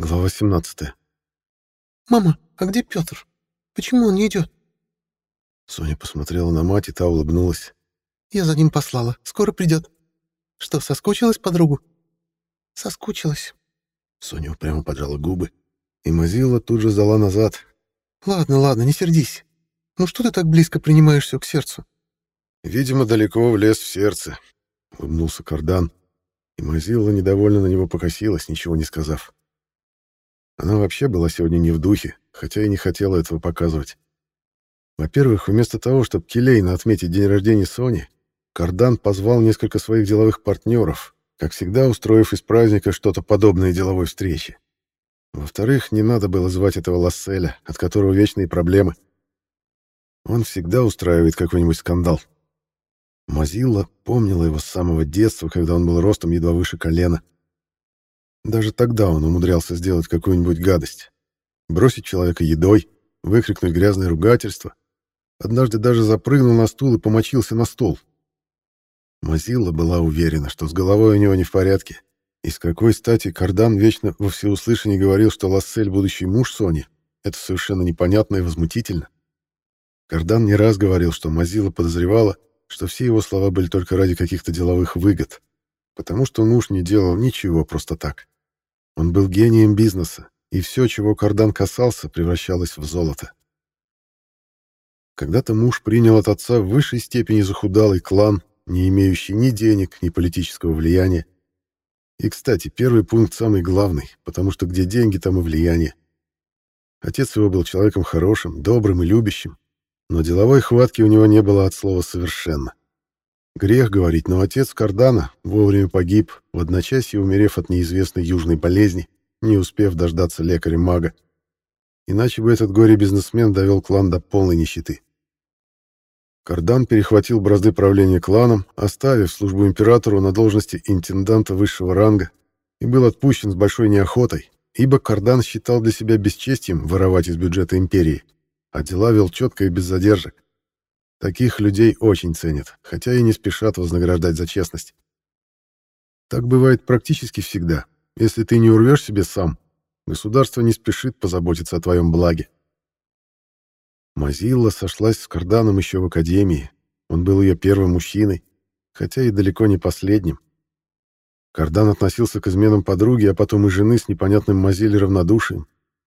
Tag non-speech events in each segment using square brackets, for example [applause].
Глава 17. «Мама, а где Петр? Почему он не идет?» Соня посмотрела на мать, и та улыбнулась. «Я за ним послала. Скоро придет. Что, соскучилась подругу?» «Соскучилась». Соня упрямо поджала губы, и Мазила тут же сдала назад. «Ладно, ладно, не сердись. Ну что ты так близко принимаешь все к сердцу?» «Видимо, далеко влез в сердце», — улыбнулся Кардан, и Мазила недовольно на него покосилась, ничего не сказав. Она вообще была сегодня не в духе, хотя и не хотела этого показывать. Во-первых, вместо того, чтобы келейно отметить день рождения Сони, Кардан позвал несколько своих деловых партнеров, как всегда устроив из праздника что-то подобное деловой встрече. Во-вторых, не надо было звать этого Ласселя, от которого вечные проблемы. Он всегда устраивает какой-нибудь скандал. Мазилла помнила его с самого детства, когда он был ростом едва выше колена. Даже тогда он умудрялся сделать какую-нибудь гадость. Бросить человека едой, выкрикнуть грязное ругательство. Однажды даже запрыгнул на стул и помочился на стол. Мазилла была уверена, что с головой у него не в порядке. И с какой стати Кардан вечно во всеуслышание говорил, что Лассель — будущий муж Сони, это совершенно непонятно и возмутительно. Кардан не раз говорил, что Мазила подозревала, что все его слова были только ради каких-то деловых выгод, потому что муж не делал ничего просто так. Он был гением бизнеса, и все, чего Кардан касался, превращалось в золото. Когда-то муж принял от отца в высшей степени захудалый клан, не имеющий ни денег, ни политического влияния. И, кстати, первый пункт самый главный, потому что где деньги, там и влияние. Отец его был человеком хорошим, добрым и любящим, но деловой хватки у него не было от слова совершенно. Грех говорить, но отец Кардана вовремя погиб, в одночасье умерев от неизвестной южной болезни, не успев дождаться лекаря-мага. Иначе бы этот горе-бизнесмен довел клан до полной нищеты. Кардан перехватил бразды правления кланом, оставив службу императору на должности интенданта высшего ранга, и был отпущен с большой неохотой, ибо Кардан считал для себя бесчестием воровать из бюджета империи, а дела вел четко и без задержек. Таких людей очень ценят, хотя и не спешат вознаграждать за честность. Так бывает практически всегда. Если ты не урвешь себе сам, государство не спешит позаботиться о твоем благе. Мазилла сошлась с Карданом еще в академии. Он был ее первым мужчиной, хотя и далеко не последним. Кардан относился к изменам подруги, а потом и жены с непонятным Мазиле равнодушием.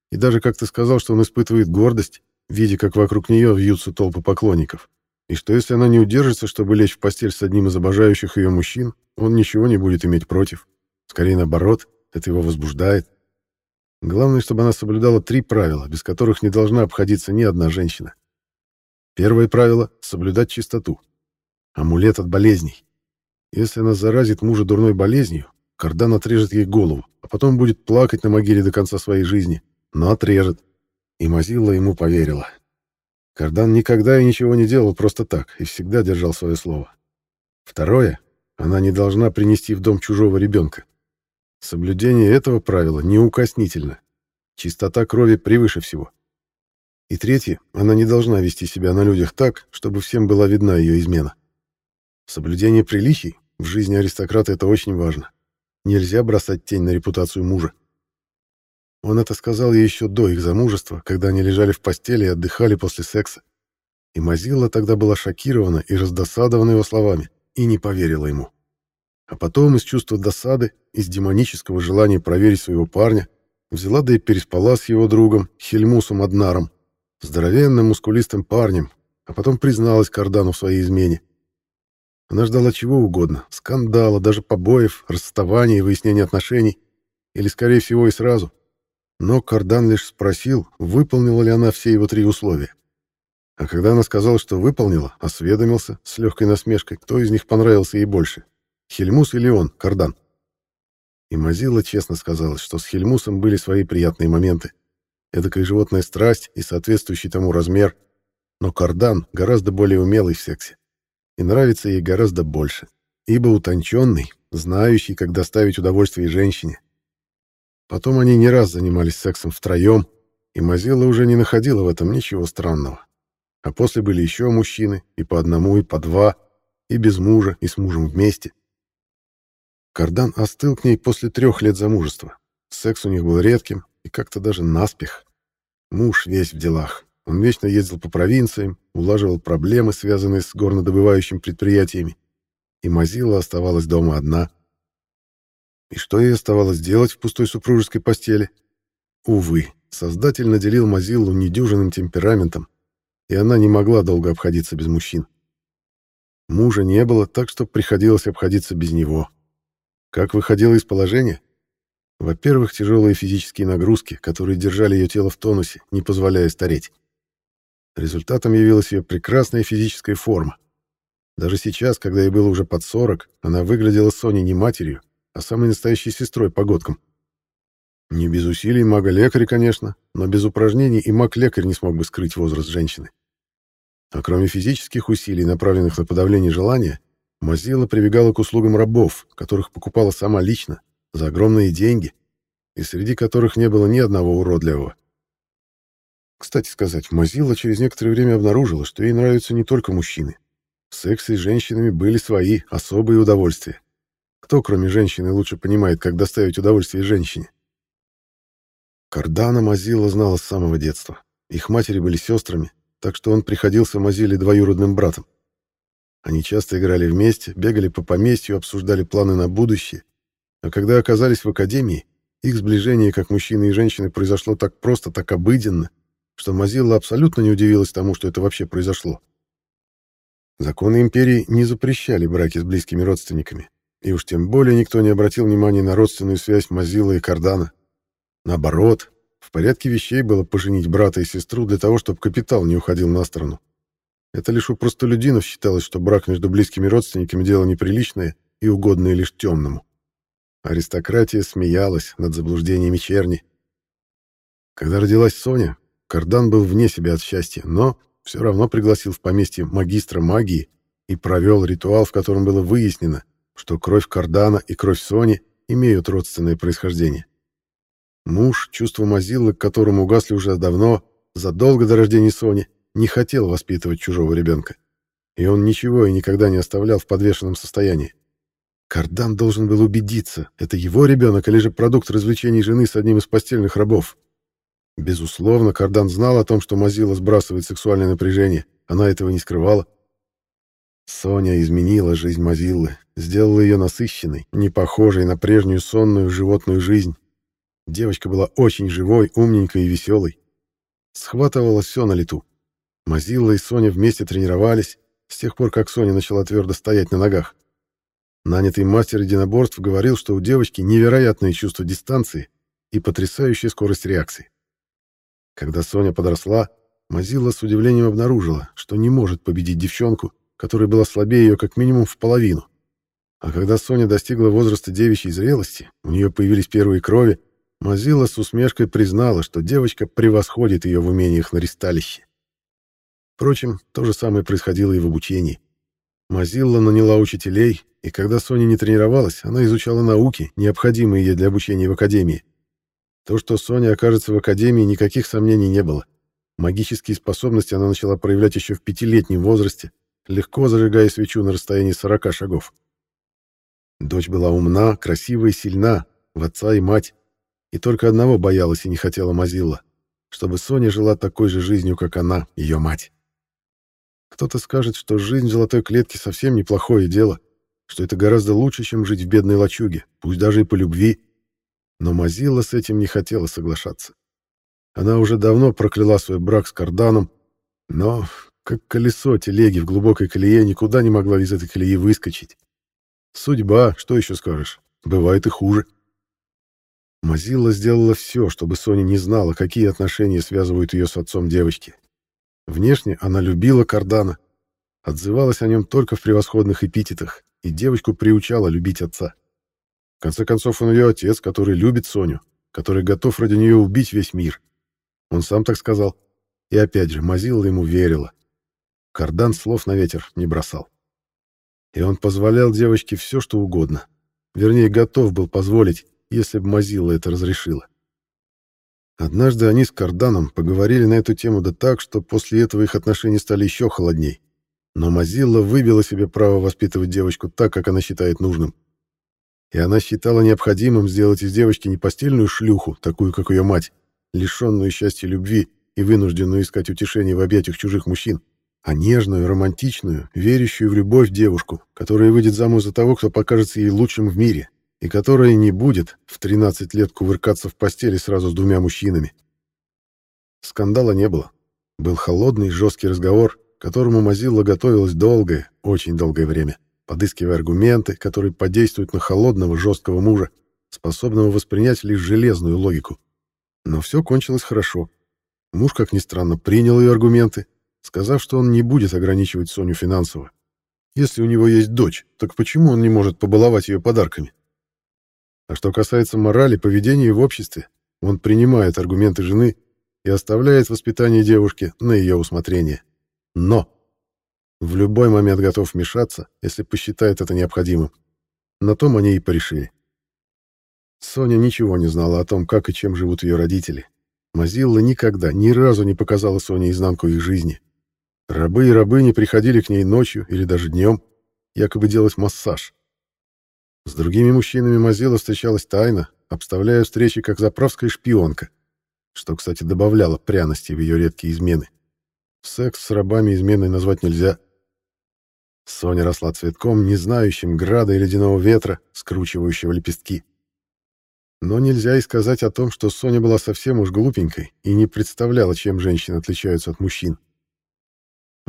И даже как-то сказал, что он испытывает гордость, видя, как вокруг нее вьются толпы поклонников и что если она не удержится, чтобы лечь в постель с одним из обожающих ее мужчин, он ничего не будет иметь против. Скорее наоборот, это его возбуждает. Главное, чтобы она соблюдала три правила, без которых не должна обходиться ни одна женщина. Первое правило — соблюдать чистоту. Амулет от болезней. Если она заразит мужа дурной болезнью, кардан отрежет ей голову, а потом будет плакать на могиле до конца своей жизни, но отрежет. И Мазилла ему поверила. Кардан никогда и ничего не делал просто так и всегда держал свое слово. Второе. Она не должна принести в дом чужого ребенка. Соблюдение этого правила неукоснительно. Чистота крови превыше всего. И третье. Она не должна вести себя на людях так, чтобы всем была видна ее измена. Соблюдение приличий в жизни аристократа это очень важно. Нельзя бросать тень на репутацию мужа. Он это сказал ей еще до их замужества, когда они лежали в постели и отдыхали после секса. И Мазилла тогда была шокирована и раздосадована его словами, и не поверила ему. А потом из чувства досады, из демонического желания проверить своего парня, взяла да и переспала с его другом, Хельмусом Аднаром, здоровенным мускулистым парнем, а потом призналась Кардану в своей измене. Она ждала чего угодно, скандала, даже побоев, расставания и выяснения отношений, или, скорее всего, и сразу. Но Кардан лишь спросил, выполнила ли она все его три условия. А когда она сказала, что выполнила, осведомился с легкой насмешкой, кто из них понравился ей больше. Хельмус или он, Кардан. И Мазила честно сказала, что с Хельмусом были свои приятные моменты. Эдакая животная страсть и соответствующий тому размер. Но Кардан гораздо более умелый в сексе. И нравится ей гораздо больше. Ибо утонченный, знающий, как доставить удовольствие женщине, Потом они не раз занимались сексом втроем, и Мазила уже не находила в этом ничего странного. А после были еще мужчины, и по одному, и по два, и без мужа, и с мужем вместе. Кардан остыл к ней после трех лет замужества. Секс у них был редким и как-то даже наспех. Муж весь в делах. Он вечно ездил по провинциям, улаживал проблемы, связанные с горнодобывающими предприятиями. И Мазила оставалась дома одна. И что ей оставалось делать в пустой супружеской постели? Увы, Создатель наделил Мазиллу недюжинным темпераментом, и она не могла долго обходиться без мужчин. Мужа не было, так что приходилось обходиться без него. Как выходила из положения? Во-первых, тяжелые физические нагрузки, которые держали ее тело в тонусе, не позволяя стареть. Результатом явилась ее прекрасная физическая форма. Даже сейчас, когда ей было уже под 40, она выглядела Соней не матерью, а самой настоящей сестрой погодкам. Не без усилий мага-лекаря, конечно, но без упражнений и маг-лекарь не смог бы скрыть возраст женщины. А кроме физических усилий, направленных на подавление желания, Мазила прибегала к услугам рабов, которых покупала сама лично, за огромные деньги, и среди которых не было ни одного уродливого. Кстати сказать, Мазила через некоторое время обнаружила, что ей нравятся не только мужчины. В сексе с женщинами были свои особые удовольствия. Кто, кроме женщины, лучше понимает, как доставить удовольствие женщине? Кардана Мазила знала с самого детства. Их матери были сестрами, так что он приходился Мазиле двоюродным братом. Они часто играли вместе, бегали по поместью, обсуждали планы на будущее. А когда оказались в академии, их сближение как мужчины и женщины произошло так просто, так обыденно, что Мазилла абсолютно не удивилась тому, что это вообще произошло. Законы империи не запрещали браки с близкими родственниками, и уж тем более никто не обратил внимания на родственную связь Мазилла и Кардана. Наоборот, в порядке вещей было поженить брата и сестру для того, чтобы капитал не уходил на сторону. Это лишь у простолюдинов считалось, что брак между близкими родственниками — дело неприличное и угодное лишь темному. Аристократия смеялась над заблуждениями черни. Когда родилась Соня, Кардан был вне себя от счастья, но все равно пригласил в поместье магистра магии и провел ритуал, в котором было выяснено, что кровь Кардана и кровь Сони имеют родственное происхождение. Муж, чувство Мазиллы, к которому угасли уже давно, задолго до рождения Сони, не хотел воспитывать чужого ребенка. И он ничего и никогда не оставлял в подвешенном состоянии. Кардан должен был убедиться, это его ребенок или же продукт развлечений жены с одним из постельных рабов. Безусловно, Кардан знал о том, что Мазила сбрасывает сексуальное напряжение. Она этого не скрывала. Соня изменила жизнь Мазиллы, сделала ее насыщенной, не похожей на прежнюю сонную животную жизнь, Девочка была очень живой, умненькой и веселой. Схватывала все на лету. Мазилла и Соня вместе тренировались, с тех пор, как Соня начала твердо стоять на ногах. Нанятый мастер единоборств говорил, что у девочки невероятное чувство дистанции и потрясающая скорость реакции. Когда Соня подросла, Мазилла с удивлением обнаружила, что не может победить девчонку, которая была слабее ее как минимум в половину. А когда Соня достигла возраста девичьей зрелости, у нее появились первые крови, Мазила с усмешкой признала, что девочка превосходит ее в умениях на ристалище. Впрочем, то же самое происходило и в обучении. Мазилла наняла учителей, и когда Соня не тренировалась, она изучала науки, необходимые ей для обучения в академии. То, что Соня окажется в академии, никаких сомнений не было. Магические способности она начала проявлять еще в пятилетнем возрасте, легко зажигая свечу на расстоянии 40 шагов. Дочь была умна, красива и сильна, в отца и мать. И только одного боялась и не хотела Мазилла, чтобы Соня жила такой же жизнью, как она, ее мать. Кто-то скажет, что жизнь в золотой клетке совсем неплохое дело, что это гораздо лучше, чем жить в бедной лачуге, пусть даже и по любви. Но Мазилла с этим не хотела соглашаться. Она уже давно прокляла свой брак с Карданом, но, как колесо телеги в глубокой колее, никуда не могла из этой колеи выскочить. Судьба, что еще скажешь, бывает и хуже. Мазилла сделала все, чтобы Соня не знала, какие отношения связывают ее с отцом девочки. Внешне она любила Кардана, отзывалась о нем только в превосходных эпитетах, и девочку приучала любить отца. В конце концов, он ее отец, который любит Соню, который готов ради нее убить весь мир. Он сам так сказал. И опять же, Мазилла ему верила. Кардан слов на ветер не бросал. И он позволял девочке все, что угодно. Вернее, готов был позволить, если бы Мазила это разрешила. Однажды они с Карданом поговорили на эту тему да так, что после этого их отношения стали еще холодней. Но Мазилла выбила себе право воспитывать девочку так, как она считает нужным. и она считала необходимым сделать из девочки не постельную шлюху, такую, как ее мать, лишенную счастья любви и вынужденную искать утешение в объятиях чужих мужчин, а нежную, романтичную, верящую в любовь девушку, которая выйдет замуж за того, кто покажется ей лучшим в мире, и которая не будет в 13 лет кувыркаться в постели сразу с двумя мужчинами. Скандала не было. Был холодный, жесткий разговор, которому Мазилла готовилась долгое, очень долгое время, подыскивая аргументы, которые подействуют на холодного, жесткого мужа, способного воспринять лишь железную логику. Но все кончилось хорошо. Муж, как ни странно, принял ее аргументы, сказав, что он не будет ограничивать Соню финансово. Если у него есть дочь, так почему он не может побаловать ее подарками? А что касается морали, поведения в обществе, он принимает аргументы жены и оставляет воспитание девушки на ее усмотрение. Но в любой момент готов вмешаться, если посчитает это необходимым. На том они и порешили. Соня ничего не знала о том, как и чем живут ее родители. Мазилла никогда, ни разу не показала Соне изнанку их жизни. Рабы и рабыни приходили к ней ночью или даже днем, якобы делать массаж. С другими мужчинами Мазила встречалась тайно, обставляя встречи как заправская шпионка, что, кстати, добавляло пряности в ее редкие измены. Секс с рабами изменой назвать нельзя. Соня росла цветком, не знающим града и ледяного ветра, скручивающего лепестки. Но нельзя и сказать о том, что Соня была совсем уж глупенькой и не представляла, чем женщины отличаются от мужчин.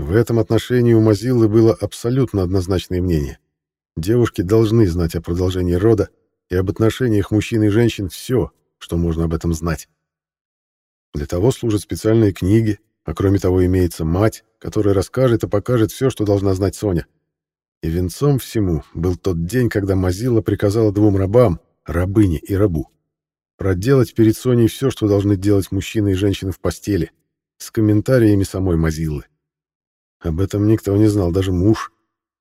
В этом отношении у Мазиллы было абсолютно однозначное мнение. Девушки должны знать о продолжении рода и об отношениях мужчин и женщин все, что можно об этом знать. Для того служат специальные книги, а кроме того имеется мать, которая расскажет и покажет все, что должна знать Соня. И венцом всему был тот день, когда Мазила приказала двум рабам, рабыне и рабу, проделать перед Соней все, что должны делать мужчины и женщины в постели, с комментариями самой Мазилы. Об этом никто не знал, даже муж.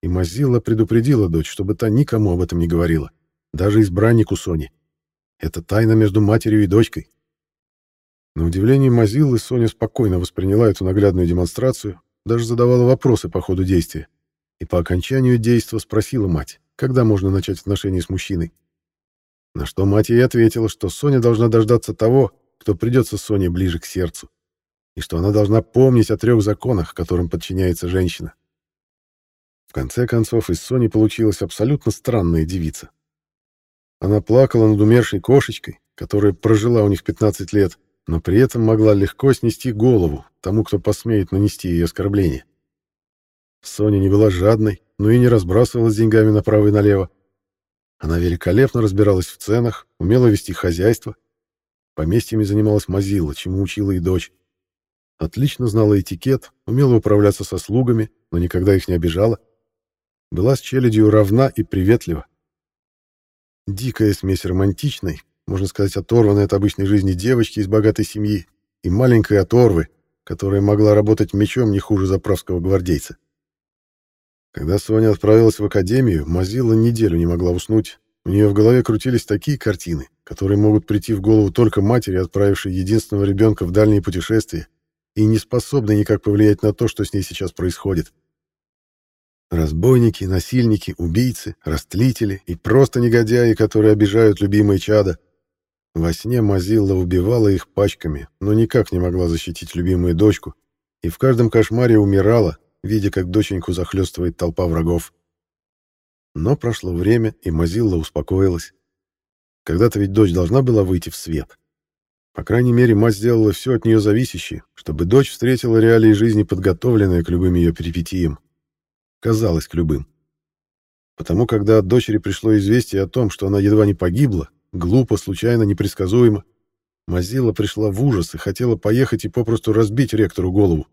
И Мазила предупредила дочь, чтобы та никому об этом не говорила, даже избраннику Сони. Это тайна между матерью и дочкой. На удивление Мазилы Соня спокойно восприняла эту наглядную демонстрацию, даже задавала вопросы по ходу действия. И по окончанию действа спросила мать, когда можно начать отношения с мужчиной. На что мать ей ответила, что Соня должна дождаться того, кто придется Соне ближе к сердцу и что она должна помнить о трех законах, которым подчиняется женщина. В конце концов, из Сони получилась абсолютно странная девица. Она плакала над умершей кошечкой, которая прожила у них 15 лет, но при этом могла легко снести голову тому, кто посмеет нанести ей оскорбление. Соня не была жадной, но и не разбрасывалась деньгами направо и налево. Она великолепно разбиралась в ценах, умела вести хозяйство. Поместьями занималась Мазила, чему учила и дочь. Отлично знала этикет, умела управляться со слугами, но никогда их не обижала. Была с челядью равна и приветлива. Дикая смесь романтичной, можно сказать, оторванной от обычной жизни девочки из богатой семьи и маленькой оторвы, которая могла работать мечом не хуже заправского гвардейца. Когда Соня отправилась в академию, Мазила неделю не могла уснуть. У нее в голове крутились такие картины, которые могут прийти в голову только матери, отправившей единственного ребенка в дальние путешествия и не способны никак повлиять на то, что с ней сейчас происходит. Разбойники, насильники, убийцы, растлители и просто негодяи, которые обижают любимые чада. Во сне Мазилла убивала их пачками, но никак не могла защитить любимую дочку, и в каждом кошмаре умирала, видя, как доченьку захлестывает толпа врагов. Но прошло время, и Мазилла успокоилась. Когда-то ведь дочь должна была выйти в свет. По крайней мере, мать сделала все от нее зависящее, чтобы дочь встретила реалии жизни, подготовленная к любым ее перипетиям. Казалось, к любым. Потому когда от дочери пришло известие о том, что она едва не погибла, глупо, случайно, непредсказуемо, Мазила пришла в ужас и хотела поехать и попросту разбить ректору голову.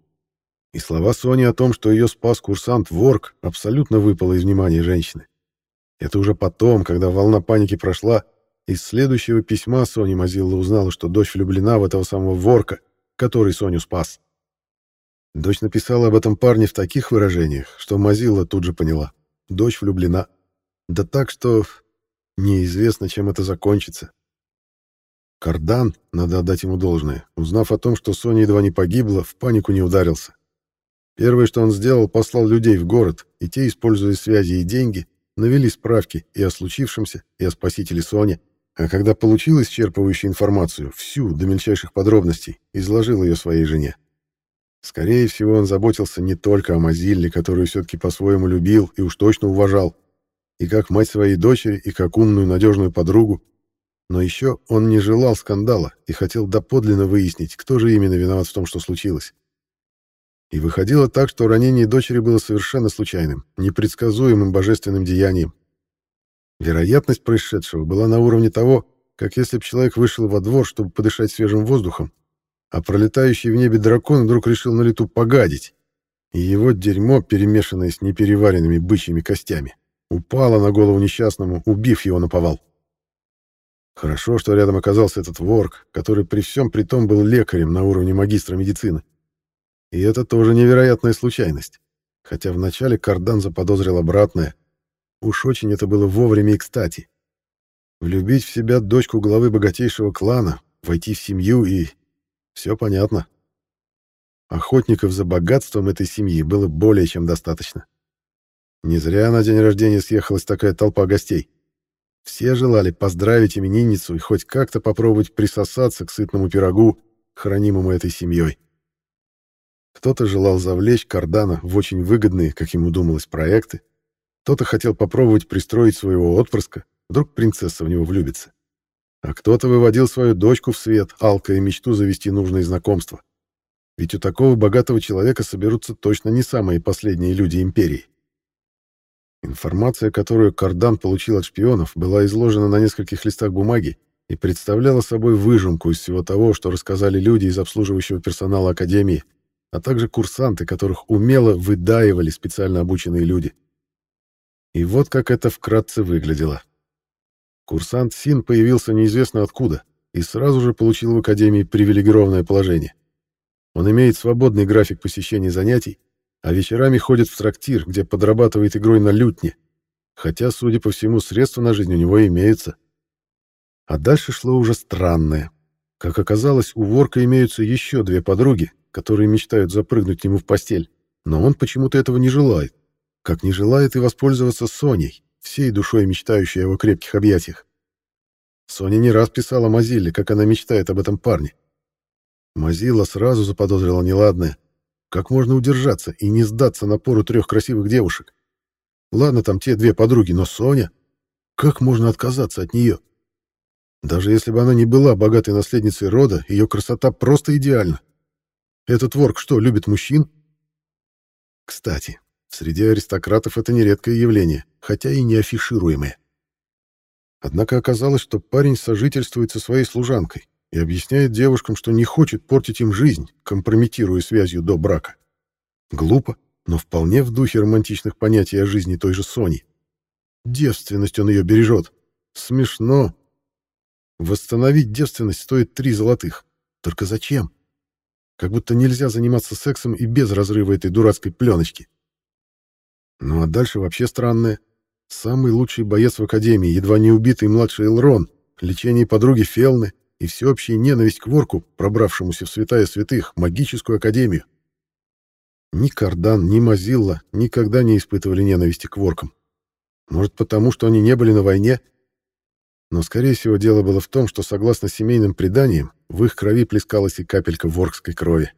И слова Сони о том, что ее спас курсант Ворк, абсолютно выпало из внимания женщины. Это уже потом, когда волна паники прошла, из следующего письма Сони Мазилла узнала, что дочь влюблена в этого самого ворка, который Соню спас. Дочь написала об этом парне в таких выражениях, что Мазилла тут же поняла. Дочь влюблена. Да так, что неизвестно, чем это закончится. Кардан, надо отдать ему должное, узнав о том, что Соня едва не погибла, в панику не ударился. Первое, что он сделал, послал людей в город, и те, используя связи и деньги, навели справки и о случившемся, и о спасителе Соне, а когда получил исчерпывающую информацию, всю, до мельчайших подробностей, изложил ее своей жене. Скорее всего, он заботился не только о Мазилле, которую все-таки по-своему любил и уж точно уважал, и как мать своей дочери, и как умную надежную подругу, но еще он не желал скандала и хотел доподлинно выяснить, кто же именно виноват в том, что случилось. И выходило так, что ранение дочери было совершенно случайным, непредсказуемым божественным деянием. Вероятность происшедшего была на уровне того, как если бы человек вышел во двор, чтобы подышать свежим воздухом, а пролетающий в небе дракон вдруг решил на лету погадить, и его дерьмо, перемешанное с непереваренными бычьими костями, упало на голову несчастному, убив его на повал. Хорошо, что рядом оказался этот ворк, который при всем при том был лекарем на уровне магистра медицины. И это тоже невероятная случайность. Хотя вначале Кардан заподозрил обратное. Уж очень это было вовремя и кстати. Влюбить в себя дочку главы богатейшего клана, войти в семью и... Все понятно. Охотников за богатством этой семьи было более чем достаточно. Не зря на день рождения съехалась такая толпа гостей. Все желали поздравить именинницу и хоть как-то попробовать присосаться к сытному пирогу, хранимому этой семьей. Кто-то желал завлечь Кардана в очень выгодные, как ему думалось, проекты. Кто-то хотел попробовать пристроить своего отпрыска, вдруг принцесса в него влюбится. А кто-то выводил свою дочку в свет, алкая мечту завести нужные знакомства. Ведь у такого богатого человека соберутся точно не самые последние люди империи. Информация, которую Кардан получил от шпионов, была изложена на нескольких листах бумаги и представляла собой выжимку из всего того, что рассказали люди из обслуживающего персонала Академии, а также курсанты, которых умело выдаивали специально обученные люди. И вот как это вкратце выглядело. Курсант Син появился неизвестно откуда и сразу же получил в Академии привилегированное положение. Он имеет свободный график посещения занятий, а вечерами ходит в трактир, где подрабатывает игрой на лютне, хотя, судя по всему, средства на жизнь у него имеются. А дальше шло уже странное. Как оказалось, у Ворка имеются еще две подруги, которые мечтают запрыгнуть к нему в постель, но он почему-то этого не желает, как не желает и воспользоваться Соней, всей душой мечтающей о его крепких объятиях. Соня не раз писала Мазиле, как она мечтает об этом парне. Мазила сразу заподозрила неладное. Как можно удержаться и не сдаться напору трех красивых девушек? Ладно, там те две подруги, но Соня... Как можно отказаться от нее? Даже если бы она не была богатой наследницей рода, ее красота просто идеальна. Этот ворк что, любит мужчин? Кстати, среди аристократов это нередкое явление, хотя и не афишируемое. Однако оказалось, что парень сожительствует со своей служанкой и объясняет девушкам, что не хочет портить им жизнь, компрометируя связью до брака. Глупо, но вполне в духе романтичных понятий о жизни той же Сони. Девственность он ее бережет. Смешно. Восстановить девственность стоит три золотых. Только зачем? Как будто нельзя заниматься сексом и без разрыва этой дурацкой пленочки. Ну а дальше вообще странное. Самый лучший боец в Академии, едва не убитый младший Элрон, лечение подруги Фелны и всеобщая ненависть к ворку, пробравшемуся в святая святых, магическую Академию. Ни Кардан, ни Мазилла никогда не испытывали ненависти к воркам. Может, потому, что они не были на войне? Но, скорее всего, дело было в том, что, согласно семейным преданиям, в их крови плескалась и капелька воркской крови.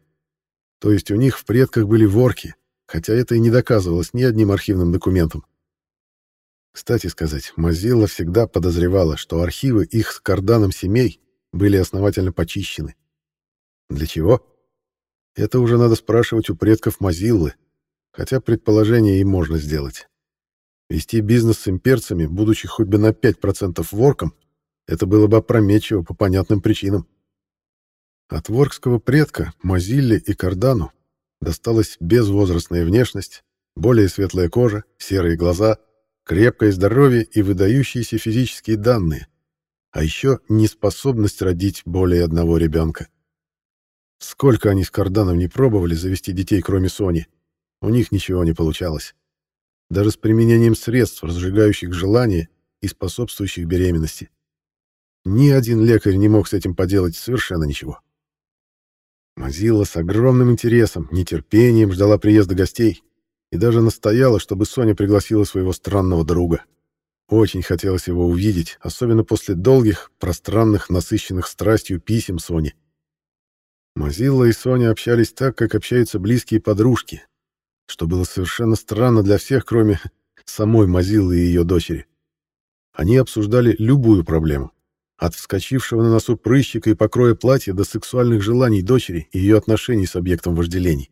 То есть у них в предках были ворки, хотя это и не доказывалось ни одним архивным документом. Кстати сказать, Мазилла всегда подозревала, что архивы их с карданом семей были основательно почищены. Для чего? Это уже надо спрашивать у предков Мазиллы, хотя предположение им можно сделать. Вести бизнес с имперцами, будучи хоть бы на 5% ворком, это было бы опрометчиво по понятным причинам. От воркского предка Мазилле и Кардану досталась безвозрастная внешность, более светлая кожа, серые глаза, крепкое здоровье и выдающиеся физические данные, а еще неспособность родить более одного ребенка. Сколько они с Карданом не пробовали завести детей, кроме Сони, у них ничего не получалось. Даже с применением средств, разжигающих желание и способствующих беременности. Ни один лекарь не мог с этим поделать совершенно ничего. Мазила с огромным интересом, нетерпением ждала приезда гостей и даже настояла, чтобы Соня пригласила своего странного друга — Очень хотелось его увидеть, особенно после долгих, пространных, насыщенных страстью писем Сони. Мазилла и Соня общались так, как общаются близкие подружки, что было совершенно странно для всех, кроме [laughs] самой Мазиллы и ее дочери. Они обсуждали любую проблему, от вскочившего на носу прыщика и покроя платья до сексуальных желаний дочери и ее отношений с объектом вожделений.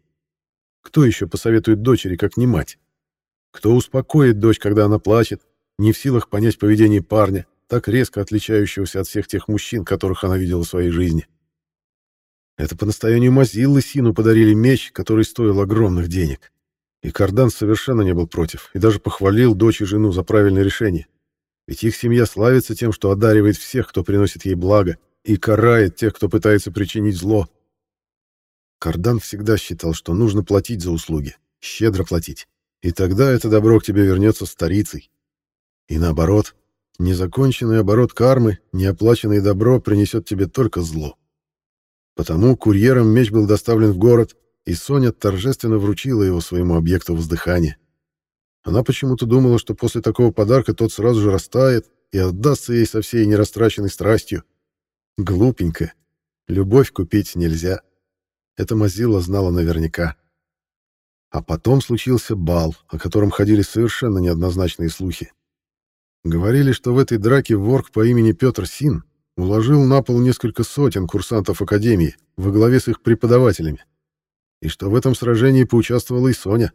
Кто еще посоветует дочери, как не мать? Кто успокоит дочь, когда она плачет, не в силах понять поведение парня, так резко отличающегося от всех тех мужчин, которых она видела в своей жизни? Это по настоянию Мазиллы Сину подарили меч, который стоил огромных денег. И Кардан совершенно не был против, и даже похвалил дочь и жену за правильное решение. Ведь их семья славится тем, что одаривает всех, кто приносит ей благо, и карает тех, кто пытается причинить зло. Кардан всегда считал, что нужно платить за услуги, щедро платить, и тогда это добро к тебе вернется старицей. И наоборот, незаконченный оборот кармы, неоплаченное добро принесет тебе только зло. Потому курьером меч был доставлен в город, и Соня торжественно вручила его своему объекту воздыхания. Она почему-то думала, что после такого подарка тот сразу же растает и отдастся ей со всей нерастраченной страстью. Глупенькая. Любовь купить нельзя. Это Мазила знала наверняка. А потом случился бал, о котором ходили совершенно неоднозначные слухи. Говорили, что в этой драке ворк по имени Петр Син уложил на пол несколько сотен курсантов Академии во главе с их преподавателями и что в этом сражении поучаствовала и Соня.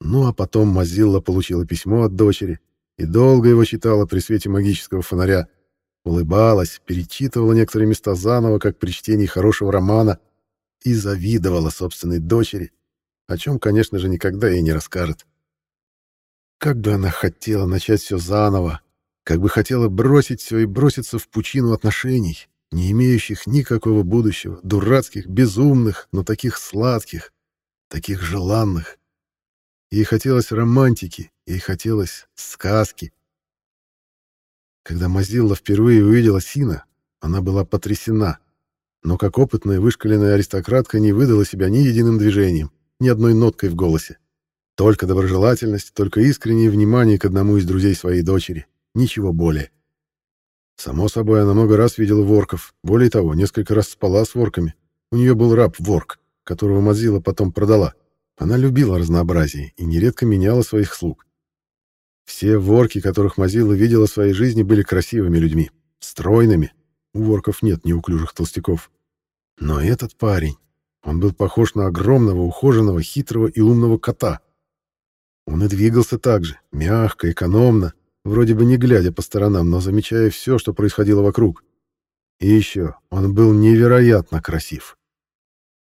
Ну а потом Мазилла получила письмо от дочери и долго его читала при свете магического фонаря, улыбалась, перечитывала некоторые места заново, как при чтении хорошего романа, и завидовала собственной дочери, о чем, конечно же, никогда ей не расскажет. Как бы она хотела начать все заново, как бы хотела бросить все и броситься в пучину отношений, не имеющих никакого будущего, дурацких, безумных, но таких сладких, таких желанных. Ей хотелось романтики, ей хотелось сказки. Когда Мазилла впервые увидела Сина, она была потрясена, но как опытная вышкаленная аристократка не выдала себя ни единым движением, ни одной ноткой в голосе. Только доброжелательность, только искреннее внимание к одному из друзей своей дочери, ничего более. Само собой, она много раз видела ворков. Более того, несколько раз спала с ворками. У нее был раб-ворк, которого Мазила потом продала. Она любила разнообразие и нередко меняла своих слуг. Все ворки, которых Мазила видела в своей жизни, были красивыми людьми, стройными. У ворков нет неуклюжих толстяков. Но этот парень, он был похож на огромного, ухоженного, хитрого и умного кота. Он и двигался так же, мягко, экономно, вроде бы не глядя по сторонам, но замечая все, что происходило вокруг. И еще, он был невероятно красив.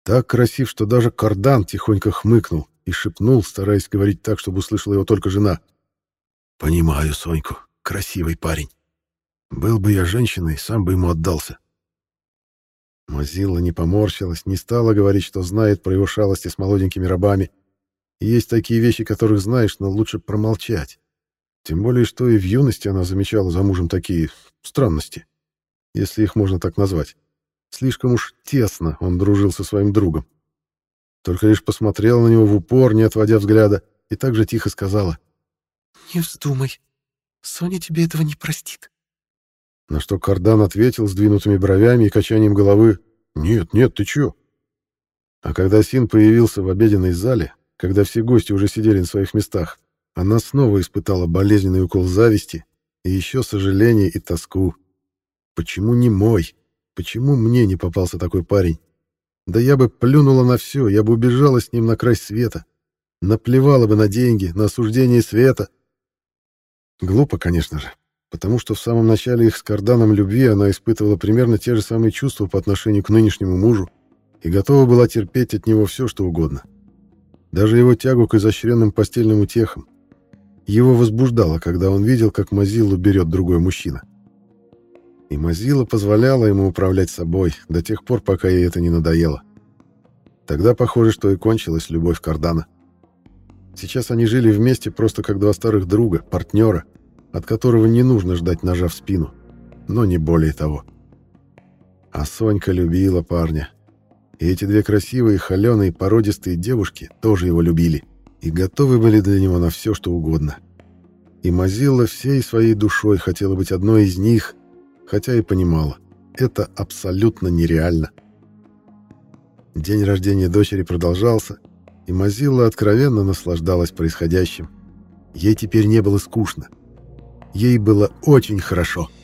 Так красив, что даже кардан тихонько хмыкнул и шепнул, стараясь говорить так, чтобы услышала его только жена. «Понимаю Соньку, красивый парень. Был бы я женщиной, сам бы ему отдался». Мазилла не поморщилась, не стала говорить, что знает про его шалости с молоденькими рабами. Есть такие вещи, которых знаешь, но лучше промолчать. Тем более, что и в юности она замечала за мужем такие странности, если их можно так назвать. Слишком уж тесно он дружил со своим другом. Только лишь посмотрела на него в упор, не отводя взгляда, и так же тихо сказала. «Не вздумай. Соня тебе этого не простит». На что Кардан ответил сдвинутыми бровями и качанием головы. «Нет, нет, ты чё?» А когда Син появился в обеденной зале, когда все гости уже сидели на своих местах, она снова испытала болезненный укол зависти и еще сожаление и тоску. Почему не мой? Почему мне не попался такой парень? Да я бы плюнула на все, я бы убежала с ним на край света. Наплевала бы на деньги, на осуждение света. Глупо, конечно же, потому что в самом начале их с Карданом любви она испытывала примерно те же самые чувства по отношению к нынешнему мужу и готова была терпеть от него все, что угодно. Даже его тягу к изощренным постельным утехам. Его возбуждало, когда он видел, как Мазилу берет другой мужчина. И Мазила позволяла ему управлять собой до тех пор, пока ей это не надоело. Тогда похоже, что и кончилась любовь Кардана. Сейчас они жили вместе просто как два старых друга, партнера, от которого не нужно ждать ножа в спину, но не более того. А Сонька любила парня. И эти две красивые, холеные, породистые девушки тоже его любили и готовы были для него на все, что угодно. И Мазилла всей своей душой хотела быть одной из них, хотя и понимала, это абсолютно нереально. День рождения дочери продолжался, и Мазилла откровенно наслаждалась происходящим. Ей теперь не было скучно. Ей было очень хорошо. —